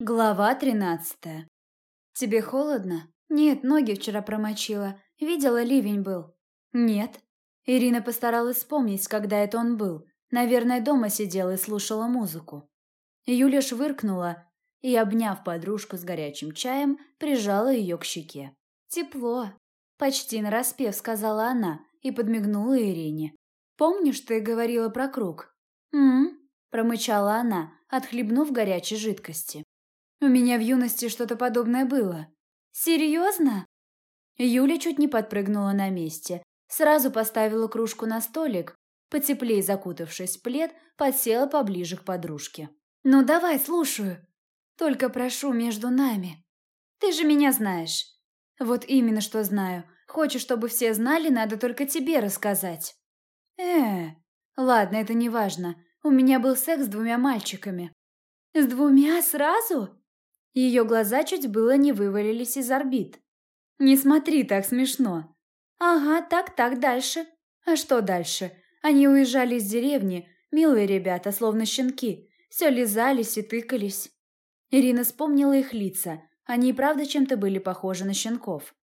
Глава тринадцатая. «Тебе холодно?» «Нет, ноги вчера промочила. Видела, ливень был». «Нет». Ирина постаралась вспомнить, когда это он был. Наверное, дома сидела и слушала музыку. Юля швыркнула и, обняв подружку с горячим чаем, прижала ее к щеке. «Тепло», — почти нараспев сказала она и подмигнула Ирине. «Помнишь, ты говорила про круг?» «М-м», промычала она, отхлебнув горячей жидкости. У меня в юности что-то подобное было. Серьезно? Юля чуть не подпрыгнула на месте. Сразу поставила кружку на столик, потеплее закутавшись в плед, подсела поближе к подружке. «Ну давай, слушаю. Только прошу между нами. Ты же меня знаешь». «Вот именно что знаю. Хочешь, чтобы все знали, надо только тебе рассказать». «Э, ладно, это не важно. У меня был секс с двумя мальчиками». «С двумя сразу?» Ее глаза чуть было не вывалились из орбит. «Не смотри так смешно». «Ага, так-так, дальше». «А что дальше? Они уезжали из деревни, милые ребята, словно щенки, все лизались и тыкались». Ирина вспомнила их лица, они и правда чем-то были похожи на щенков.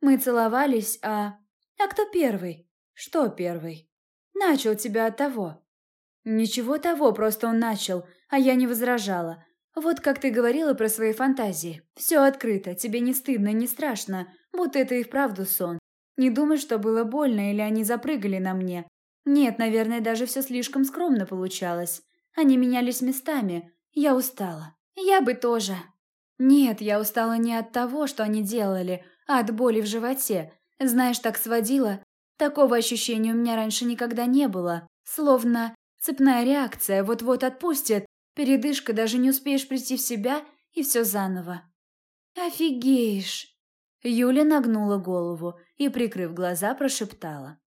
«Мы целовались, а...» «А кто первый?» «Что первый?» «Начал тебя от того». «Ничего того, просто он начал, а я не возражала. Вот как ты говорила про свои фантазии. Все открыто, тебе не стыдно, не страшно, будто это и вправду сон. Не думай, что было больно или они запрыгали на мне. Нет, наверное, даже все слишком скромно получалось. Они менялись местами. Я устала. Я бы тоже. Нет, я устала не от того, что они делали, а от боли в животе. Знаешь, так сводила. Такого ощущения у меня раньше никогда не было. Словно цепная реакция вот-вот отпустит, Передышка, даже не успеешь прийти в себя, и все заново. «Офигеешь!» Юля нагнула голову и, прикрыв глаза, прошептала.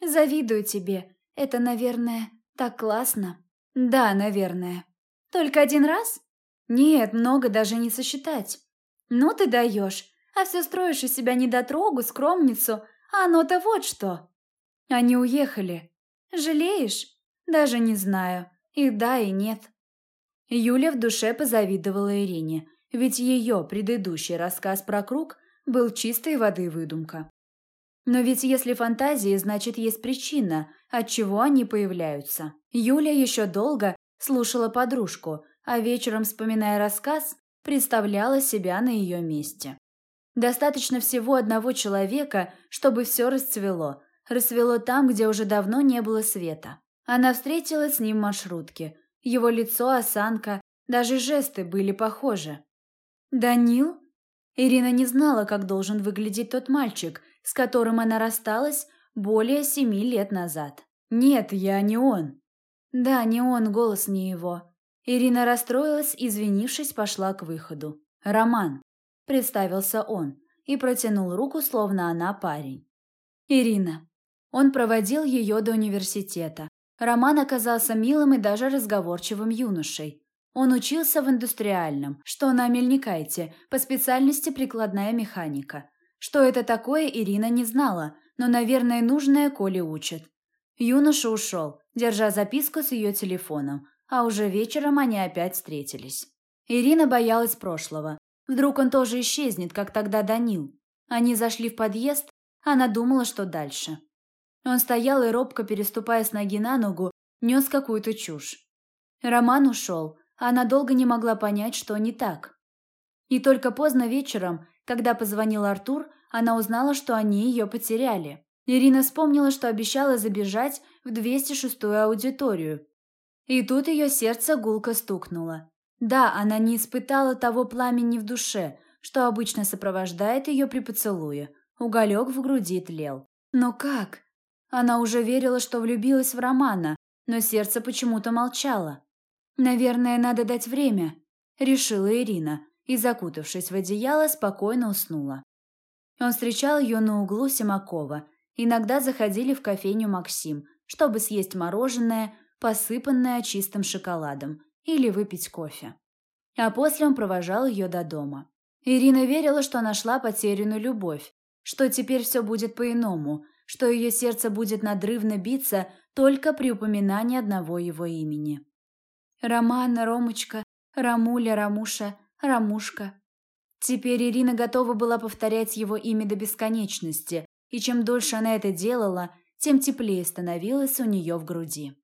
«Завидую тебе. Это, наверное, так классно». «Да, наверное». «Только один раз?» «Нет, много даже не сосчитать». «Ну ты даешь, а все строишь из себя недотрогу, скромницу, а оно-то вот что». Они уехали. «Жалеешь?» «Даже не знаю. И да, и нет». Юля в душе позавидовала Ирине, ведь ее предыдущий рассказ про круг был чистой воды выдумка. Но ведь если фантазии, значит есть причина, от чего они появляются. Юля еще долго слушала подружку, а вечером, вспоминая рассказ, представляла себя на ее месте. Достаточно всего одного человека, чтобы все расцвело. Расцвело там, где уже давно не было света. Она встретилась с ним в маршрутке, его лицо, осанка, даже жесты были похожи. «Данил?» Ирина не знала, как должен выглядеть тот мальчик, с которым она рассталась более семи лет назад. «Нет, я не он». «Да, не он, голос не его». Ирина расстроилась, извинившись, пошла к выходу. «Роман», — представился он и протянул руку, словно она парень. «Ирина». Он проводил ее до университета, Роман оказался милым и даже разговорчивым юношей. Он учился в индустриальном, что на Мельникайте, по специальности прикладная механика. Что это такое, Ирина не знала, но, наверное, нужное Коле учат. Юноша ушел, держа записку с ее телефоном, а уже вечером они опять встретились. Ирина боялась прошлого. Вдруг он тоже исчезнет, как тогда Данил. Они зашли в подъезд, она думала, что дальше. Он стоял и, робко переступая с ноги на ногу, нес какую-то чушь. Роман ушел, а она долго не могла понять, что не так. И только поздно вечером, когда позвонил Артур, она узнала, что они ее потеряли. Ирина вспомнила, что обещала забежать в 206-ю аудиторию. И тут ее сердце гулко стукнуло. Да, она не испытала того пламени в душе, что обычно сопровождает ее при поцелуе. Уголек в груди тлел. Но как? Она уже верила, что влюбилась в Романа, но сердце почему-то молчало. «Наверное, надо дать время», – решила Ирина и, закутавшись в одеяло, спокойно уснула. Он встречал ее на углу Симакова. Иногда заходили в кофейню «Максим», чтобы съесть мороженое, посыпанное чистым шоколадом, или выпить кофе. А после он провожал ее до дома. Ирина верила, что нашла потерянную любовь, что теперь все будет по-иному, что ее сердце будет надрывно биться только при упоминании одного его имени. Романа, Ромочка, Рамуля, Рамуша, Рамушка. Теперь Ирина готова была повторять его имя до бесконечности, и чем дольше она это делала, тем теплее становилось у нее в груди.